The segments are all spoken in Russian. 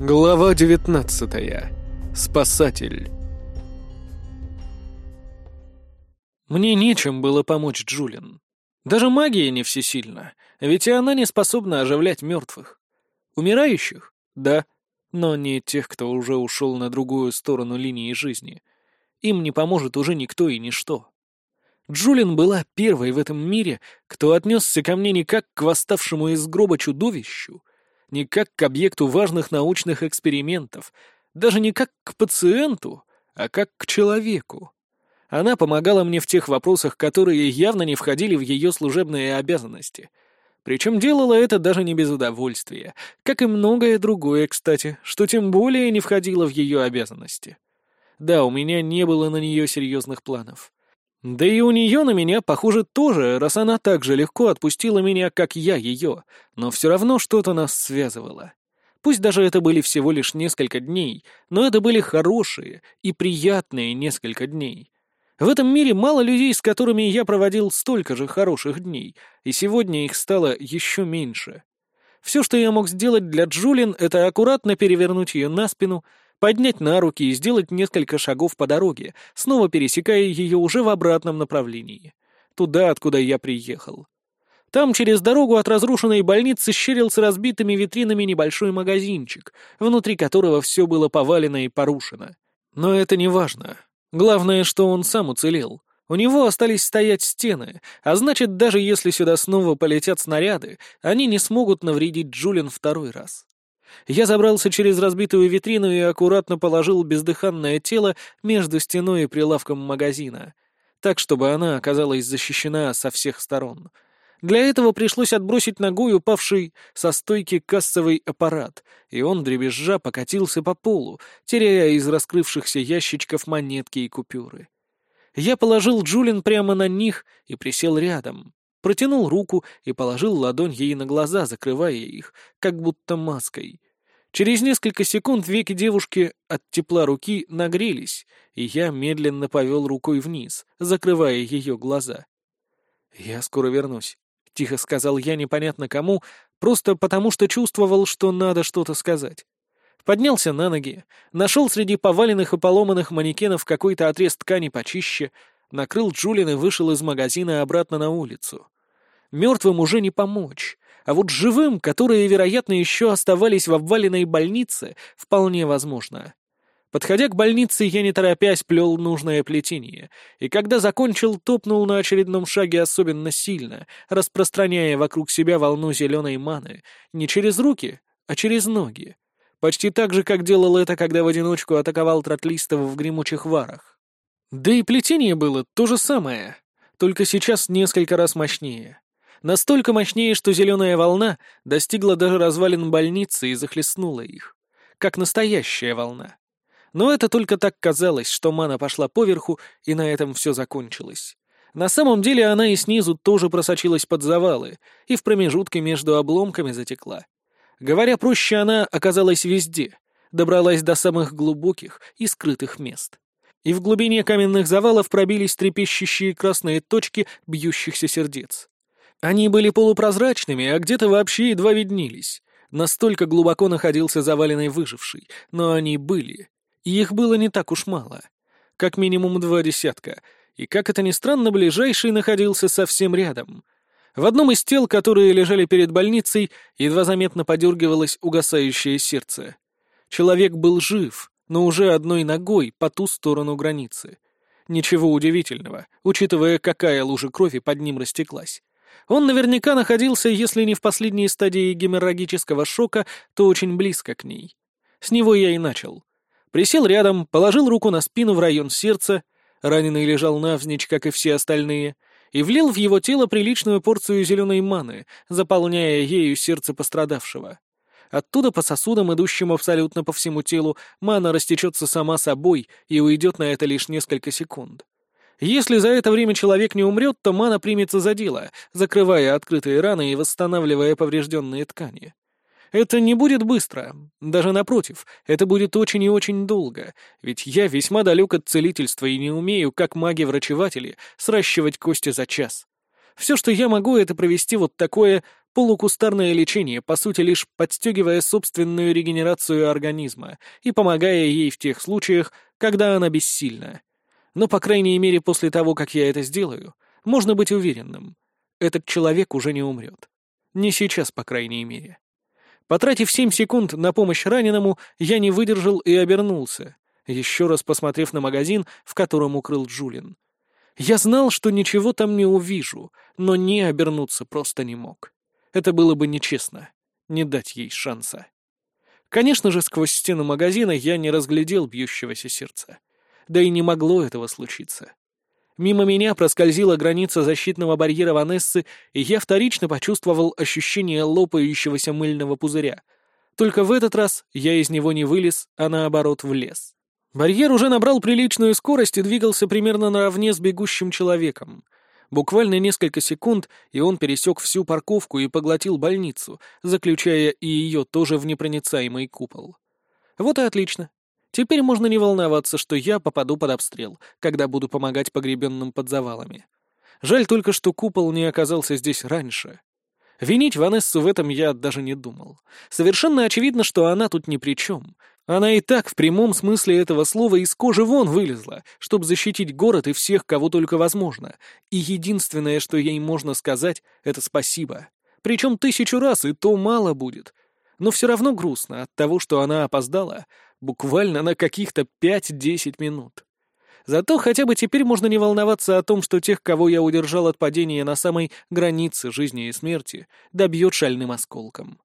Глава 19. Спасатель. Мне нечем было помочь Джулин. Даже магия не всесильна, ведь и она не способна оживлять мертвых. Умирающих? Да, но не тех, кто уже ушел на другую сторону линии жизни. Им не поможет уже никто и ничто. Джулин была первой в этом мире, кто отнесся ко мне не как к восставшему из гроба чудовищу, не как к объекту важных научных экспериментов, даже не как к пациенту, а как к человеку. Она помогала мне в тех вопросах, которые явно не входили в ее служебные обязанности. Причем делала это даже не без удовольствия, как и многое другое, кстати, что тем более не входило в ее обязанности. Да, у меня не было на нее серьезных планов. Да и у нее на меня, похоже, тоже, раз она так же легко отпустила меня, как я ее, но все равно что-то нас связывало. Пусть даже это были всего лишь несколько дней, но это были хорошие и приятные несколько дней. В этом мире мало людей, с которыми я проводил столько же хороших дней, и сегодня их стало еще меньше. Все, что я мог сделать для Джулин, это аккуратно перевернуть ее на спину, поднять на руки и сделать несколько шагов по дороге, снова пересекая ее уже в обратном направлении. Туда, откуда я приехал. Там через дорогу от разрушенной больницы щерился разбитыми витринами небольшой магазинчик, внутри которого все было повалено и порушено. Но это не важно. Главное, что он сам уцелел. У него остались стоять стены, а значит, даже если сюда снова полетят снаряды, они не смогут навредить Джулин второй раз. Я забрался через разбитую витрину и аккуратно положил бездыханное тело между стеной и прилавком магазина, так, чтобы она оказалась защищена со всех сторон. Для этого пришлось отбросить ногой упавший со стойки кассовый аппарат, и он, дребезжа, покатился по полу, теряя из раскрывшихся ящичков монетки и купюры. Я положил Джулин прямо на них и присел рядом. Протянул руку и положил ладонь ей на глаза, закрывая их, как будто маской. Через несколько секунд веки девушки от тепла руки нагрелись, и я медленно повел рукой вниз, закрывая ее глаза. «Я скоро вернусь», — тихо сказал я непонятно кому, просто потому что чувствовал, что надо что-то сказать. Поднялся на ноги, нашел среди поваленных и поломанных манекенов какой-то отрез ткани почище — накрыл Джулин и вышел из магазина обратно на улицу. Мертвым уже не помочь, а вот живым, которые, вероятно, еще оставались в обваленной больнице, вполне возможно. Подходя к больнице, я не торопясь плел нужное плетение, и когда закончил, топнул на очередном шаге особенно сильно, распространяя вокруг себя волну зеленой маны, не через руки, а через ноги. Почти так же, как делал это, когда в одиночку атаковал тротлистов в гремучих варах. Да и плетение было то же самое, только сейчас несколько раз мощнее. Настолько мощнее, что зеленая волна достигла даже развалин больницы и захлестнула их. Как настоящая волна. Но это только так казалось, что мана пошла поверху, и на этом все закончилось. На самом деле она и снизу тоже просочилась под завалы, и в промежутке между обломками затекла. Говоря проще, она оказалась везде, добралась до самых глубоких и скрытых мест и в глубине каменных завалов пробились трепещущие красные точки бьющихся сердец. Они были полупрозрачными, а где-то вообще едва виднелись. Настолько глубоко находился заваленный выживший, но они были. И их было не так уж мало. Как минимум два десятка. И, как это ни странно, ближайший находился совсем рядом. В одном из тел, которые лежали перед больницей, едва заметно подергивалось угасающее сердце. Человек был жив, но уже одной ногой по ту сторону границы. Ничего удивительного, учитывая, какая лужа крови под ним растеклась. Он наверняка находился, если не в последней стадии геморрагического шока, то очень близко к ней. С него я и начал. Присел рядом, положил руку на спину в район сердца, раненый лежал навзничь, как и все остальные, и влил в его тело приличную порцию зеленой маны, заполняя ею сердце пострадавшего. Оттуда по сосудам, идущим абсолютно по всему телу, мана растечется сама собой и уйдет на это лишь несколько секунд. Если за это время человек не умрет, то мана примется за дело, закрывая открытые раны и восстанавливая поврежденные ткани. Это не будет быстро, даже напротив, это будет очень и очень долго, ведь я весьма далек от целительства и не умею, как маги-врачеватели, сращивать кости за час. Все, что я могу, это провести вот такое Полукустарное лечение, по сути, лишь подстегивая собственную регенерацию организма и помогая ей в тех случаях, когда она бессильна. Но, по крайней мере, после того, как я это сделаю, можно быть уверенным. Этот человек уже не умрет. Не сейчас, по крайней мере. Потратив семь секунд на помощь раненому, я не выдержал и обернулся, еще раз посмотрев на магазин, в котором укрыл Джулин. Я знал, что ничего там не увижу, но не обернуться просто не мог. Это было бы нечестно, не дать ей шанса. Конечно же, сквозь стену магазина я не разглядел бьющегося сердца. Да и не могло этого случиться. Мимо меня проскользила граница защитного барьера Ванессы, и я вторично почувствовал ощущение лопающегося мыльного пузыря. Только в этот раз я из него не вылез, а наоборот влез. Барьер уже набрал приличную скорость и двигался примерно наравне с бегущим человеком. Буквально несколько секунд, и он пересек всю парковку и поглотил больницу, заключая и ее тоже в непроницаемый купол. Вот и отлично. Теперь можно не волноваться, что я попаду под обстрел, когда буду помогать погребенным под завалами. Жаль только, что купол не оказался здесь раньше. Винить Ванессу в этом я даже не думал. Совершенно очевидно, что она тут ни при чем. Она и так в прямом смысле этого слова из кожи вон вылезла, чтобы защитить город и всех, кого только возможно. И единственное, что ей можно сказать, это спасибо. Причем тысячу раз, и то мало будет. Но все равно грустно от того, что она опоздала, буквально на каких-то пять-десять минут. Зато хотя бы теперь можно не волноваться о том, что тех, кого я удержал от падения на самой границе жизни и смерти, добьет шальным осколком.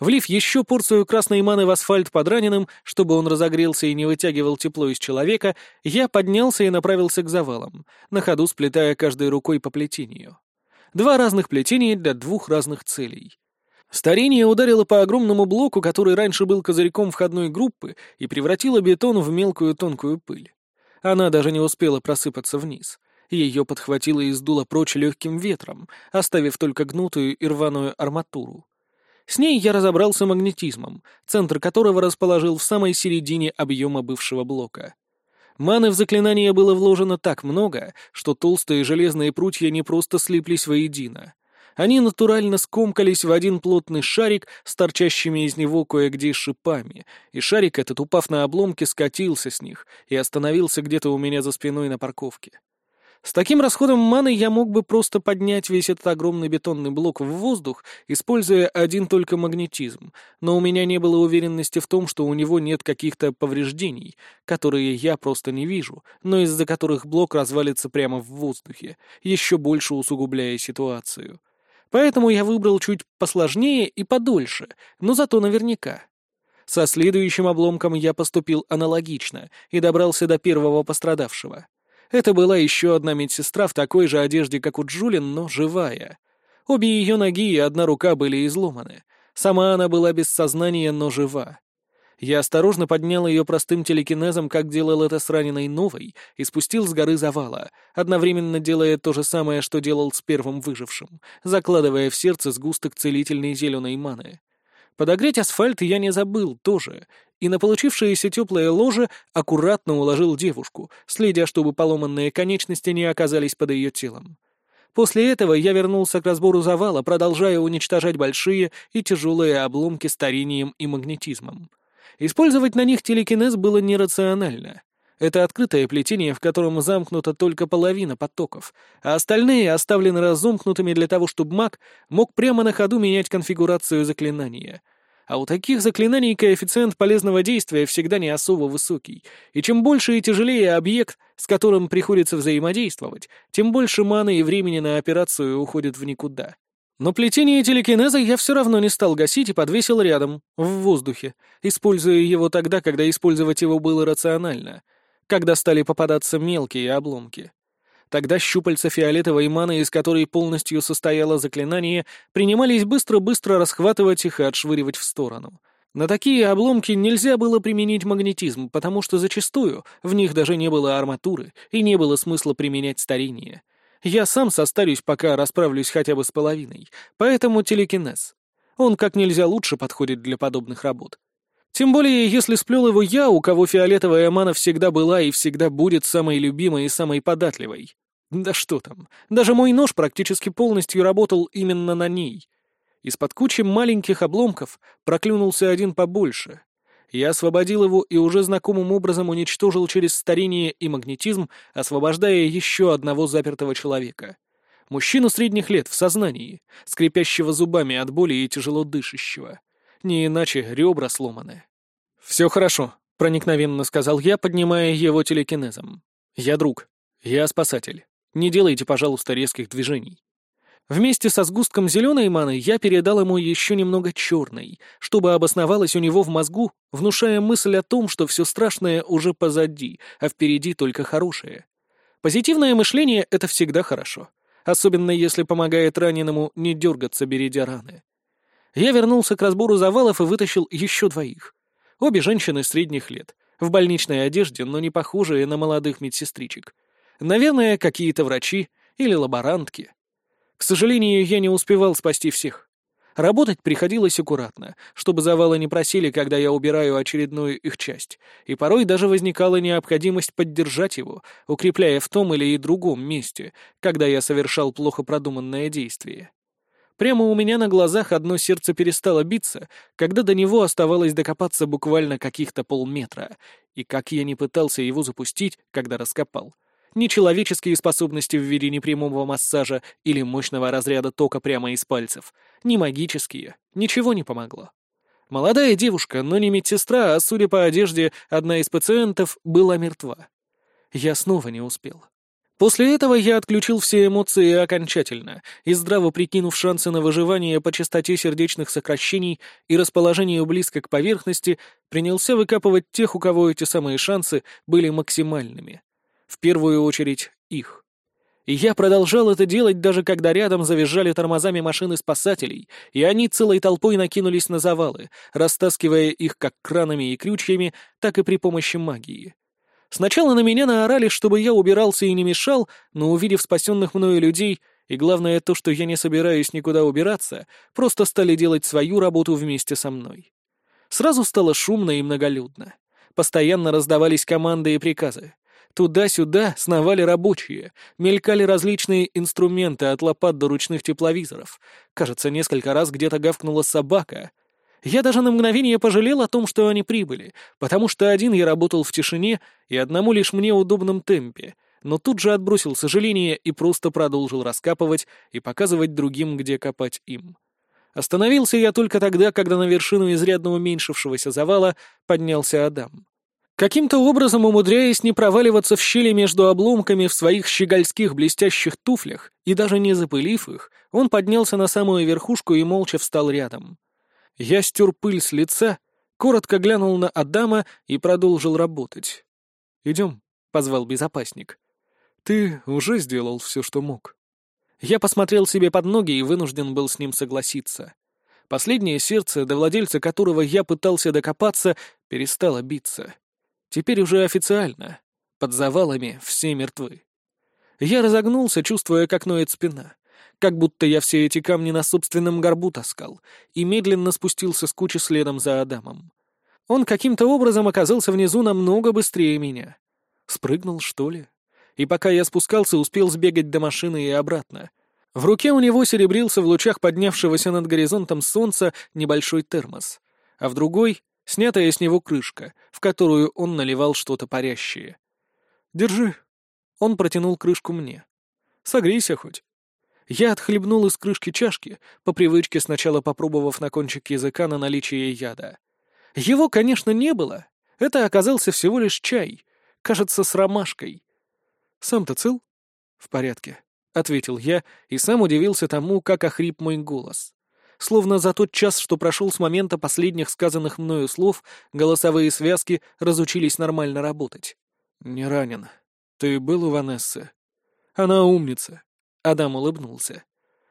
Влив еще порцию красной маны в асфальт под раненым, чтобы он разогрелся и не вытягивал тепло из человека, я поднялся и направился к завалам, на ходу сплетая каждой рукой по плетению. Два разных плетения для двух разных целей. Старение ударило по огромному блоку, который раньше был козырьком входной группы, и превратило бетон в мелкую тонкую пыль. Она даже не успела просыпаться вниз. Ее подхватило и сдуло прочь легким ветром, оставив только гнутую и рваную арматуру. С ней я разобрался магнетизмом, центр которого расположил в самой середине объема бывшего блока. Маны в заклинание было вложено так много, что толстые железные прутья не просто слиплись воедино. Они натурально скомкались в один плотный шарик с торчащими из него кое-где шипами, и шарик этот, упав на обломки, скатился с них и остановился где-то у меня за спиной на парковке. С таким расходом маны я мог бы просто поднять весь этот огромный бетонный блок в воздух, используя один только магнетизм, но у меня не было уверенности в том, что у него нет каких-то повреждений, которые я просто не вижу, но из-за которых блок развалится прямо в воздухе, еще больше усугубляя ситуацию. Поэтому я выбрал чуть посложнее и подольше, но зато наверняка. Со следующим обломком я поступил аналогично и добрался до первого пострадавшего. Это была еще одна медсестра в такой же одежде, как у Джулин, но живая. Обе ее ноги и одна рука были изломаны. Сама она была без сознания, но жива. Я осторожно поднял ее простым телекинезом, как делал это с раненой новой, и спустил с горы завала, одновременно делая то же самое, что делал с первым выжившим, закладывая в сердце сгусток целительной зеленой маны. Подогреть асфальт я не забыл тоже, и на получившееся теплое ложе аккуратно уложил девушку, следя, чтобы поломанные конечности не оказались под ее телом. После этого я вернулся к разбору завала, продолжая уничтожать большие и тяжелые обломки старением и магнетизмом. Использовать на них телекинез было нерационально. Это открытое плетение, в котором замкнута только половина потоков, а остальные оставлены разомкнутыми для того, чтобы маг мог прямо на ходу менять конфигурацию заклинания. А у таких заклинаний коэффициент полезного действия всегда не особо высокий, и чем больше и тяжелее объект, с которым приходится взаимодействовать, тем больше маны и времени на операцию уходит в никуда. Но плетение телекинеза я все равно не стал гасить и подвесил рядом, в воздухе, используя его тогда, когда использовать его было рационально, когда стали попадаться мелкие обломки. Тогда щупальца фиолетовой маны, из которой полностью состояло заклинание, принимались быстро-быстро расхватывать их и отшвыривать в сторону. На такие обломки нельзя было применить магнетизм, потому что зачастую в них даже не было арматуры и не было смысла применять старение — я сам состарюсь, пока расправлюсь хотя бы с половиной, поэтому телекинез. Он как нельзя лучше подходит для подобных работ. Тем более, если сплел его я, у кого фиолетовая мана всегда была и всегда будет самой любимой и самой податливой. Да что там, даже мой нож практически полностью работал именно на ней. Из-под кучи маленьких обломков проклюнулся один побольше. Я освободил его и уже знакомым образом уничтожил через старение и магнетизм, освобождая еще одного запертого человека. Мужчину средних лет в сознании, скрипящего зубами от боли и тяжело дышащего. Не иначе ребра сломаны. «Все хорошо», — проникновенно сказал я, поднимая его телекинезом. «Я друг. Я спасатель. Не делайте, пожалуйста, резких движений». Вместе со сгустком зеленой маны я передал ему еще немного черной, чтобы обосновалась у него в мозгу, внушая мысль о том, что все страшное уже позади, а впереди только хорошее. Позитивное мышление — это всегда хорошо, особенно если помогает раненому не дергаться, бередя раны. Я вернулся к разбору завалов и вытащил еще двоих. Обе женщины средних лет, в больничной одежде, но не похожие на молодых медсестричек. Наверное, какие-то врачи или лаборантки. К сожалению, я не успевал спасти всех. Работать приходилось аккуратно, чтобы завалы не просили, когда я убираю очередную их часть, и порой даже возникала необходимость поддержать его, укрепляя в том или и другом месте, когда я совершал плохо продуманное действие. Прямо у меня на глазах одно сердце перестало биться, когда до него оставалось докопаться буквально каких-то полметра, и как я не пытался его запустить, когда раскопал, ни человеческие способности в виде непрямого массажа или мощного разряда тока прямо из пальцев, ни магические, ничего не помогло. Молодая девушка, но не медсестра, а, судя по одежде, одна из пациентов была мертва. Я снова не успел. После этого я отключил все эмоции окончательно и, здраво прикинув шансы на выживание по частоте сердечных сокращений и расположению близко к поверхности, принялся выкапывать тех, у кого эти самые шансы были максимальными. В первую очередь их. И я продолжал это делать, даже когда рядом завизжали тормозами машины спасателей, и они целой толпой накинулись на завалы, растаскивая их как кранами и крючьями, так и при помощи магии. Сначала на меня наорали, чтобы я убирался и не мешал, но увидев спасенных мною людей, и главное то, что я не собираюсь никуда убираться, просто стали делать свою работу вместе со мной. Сразу стало шумно и многолюдно. Постоянно раздавались команды и приказы. Туда-сюда сновали рабочие, мелькали различные инструменты от лопат до ручных тепловизоров. Кажется, несколько раз где-то гавкнула собака. Я даже на мгновение пожалел о том, что они прибыли, потому что один я работал в тишине и одному лишь мне удобном темпе, но тут же отбросил сожаление и просто продолжил раскапывать и показывать другим, где копать им. Остановился я только тогда, когда на вершину изрядно уменьшившегося завала поднялся Адам. Каким-то образом умудряясь не проваливаться в щели между обломками в своих щегольских блестящих туфлях и даже не запылив их, он поднялся на самую верхушку и молча встал рядом. Я стер пыль с лица, коротко глянул на Адама и продолжил работать. «Идем», — позвал безопасник. «Ты уже сделал все, что мог». Я посмотрел себе под ноги и вынужден был с ним согласиться. Последнее сердце, до владельца которого я пытался докопаться, перестало биться. Теперь уже официально. Под завалами все мертвы. Я разогнулся, чувствуя, как ноет спина. Как будто я все эти камни на собственном горбу таскал, и медленно спустился с кучи следом за Адамом. Он каким-то образом оказался внизу намного быстрее меня. Спрыгнул, что ли? И пока я спускался, успел сбегать до машины и обратно. В руке у него серебрился в лучах поднявшегося над горизонтом солнца небольшой термос, а в другой снятая с него крышка, в которую он наливал что-то парящее. «Держи». Он протянул крышку мне. «Согрейся хоть». Я отхлебнул из крышки чашки, по привычке сначала попробовав на кончик языка на наличие яда. Его, конечно, не было. Это оказался всего лишь чай, кажется, с ромашкой. «Сам-то цел?» «В порядке», — ответил я и сам удивился тому, как охрип мой голос. Словно за тот час, что прошел с момента последних сказанных мною слов, голосовые связки разучились нормально работать. «Не ранен. Ты был у Ванессы?» «Она умница». Адам улыбнулся.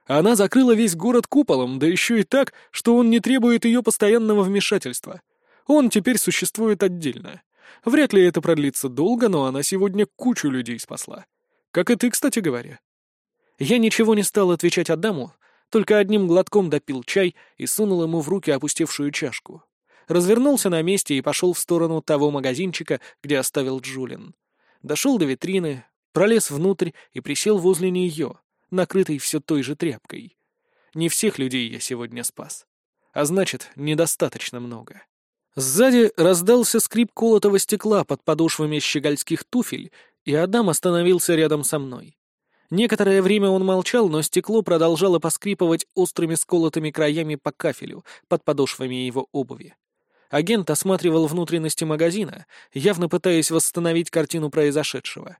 «Она закрыла весь город куполом, да еще и так, что он не требует ее постоянного вмешательства. Он теперь существует отдельно. Вряд ли это продлится долго, но она сегодня кучу людей спасла. Как и ты, кстати говоря». Я ничего не стал отвечать Адаму, только одним глотком допил чай и сунул ему в руки опустевшую чашку. Развернулся на месте и пошел в сторону того магазинчика, где оставил Джулин. Дошел до витрины, пролез внутрь и присел возле нее, накрытой все той же тряпкой. не всех людей я сегодня спас. А значит, недостаточно много. Сзади раздался скрип колотого стекла под подошвами щегольских туфель, и Адам остановился рядом со мной. Некоторое время он молчал, но стекло продолжало поскрипывать острыми сколотыми краями по кафелю под подошвами его обуви. Агент осматривал внутренности магазина, явно пытаясь восстановить картину произошедшего.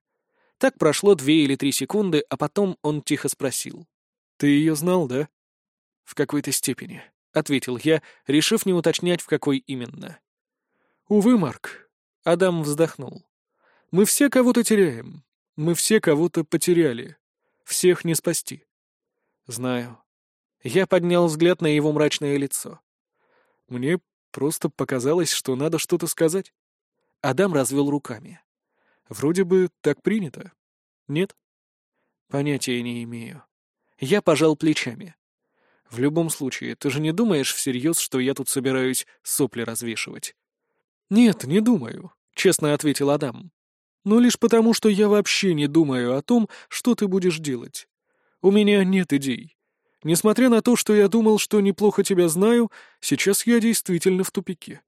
Так прошло две или три секунды, а потом он тихо спросил. «Ты ее знал, да?» «В какой-то степени», — ответил я, решив не уточнять, в какой именно. «Увы, Марк», — Адам вздохнул. «Мы все кого-то теряем. Мы все кого-то потеряли. Всех не спасти». «Знаю». Я поднял взгляд на его мрачное лицо. «Мне просто показалось, что надо что-то сказать». Адам развел руками. «Вроде бы так принято. Нет?» «Понятия не имею». Я пожал плечами. В любом случае, ты же не думаешь всерьез, что я тут собираюсь сопли развешивать? Нет, не думаю, честно ответил Адам. Но лишь потому, что я вообще не думаю о том, что ты будешь делать. У меня нет идей. Несмотря на то, что я думал, что неплохо тебя знаю, сейчас я действительно в тупике.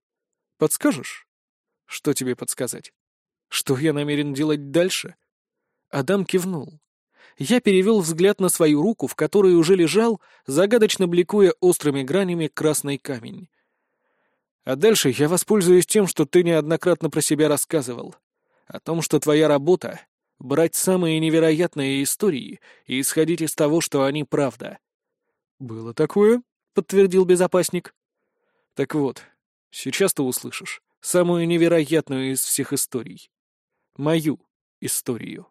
Подскажешь? Что тебе подсказать? Что я намерен делать дальше? Адам кивнул я перевел взгляд на свою руку, в которой уже лежал, загадочно бликуя острыми гранями, красный камень. А дальше я воспользуюсь тем, что ты неоднократно про себя рассказывал. О том, что твоя работа — брать самые невероятные истории и исходить из того, что они правда. «Было такое», — подтвердил безопасник. «Так вот, сейчас ты услышишь самую невероятную из всех историй. Мою историю».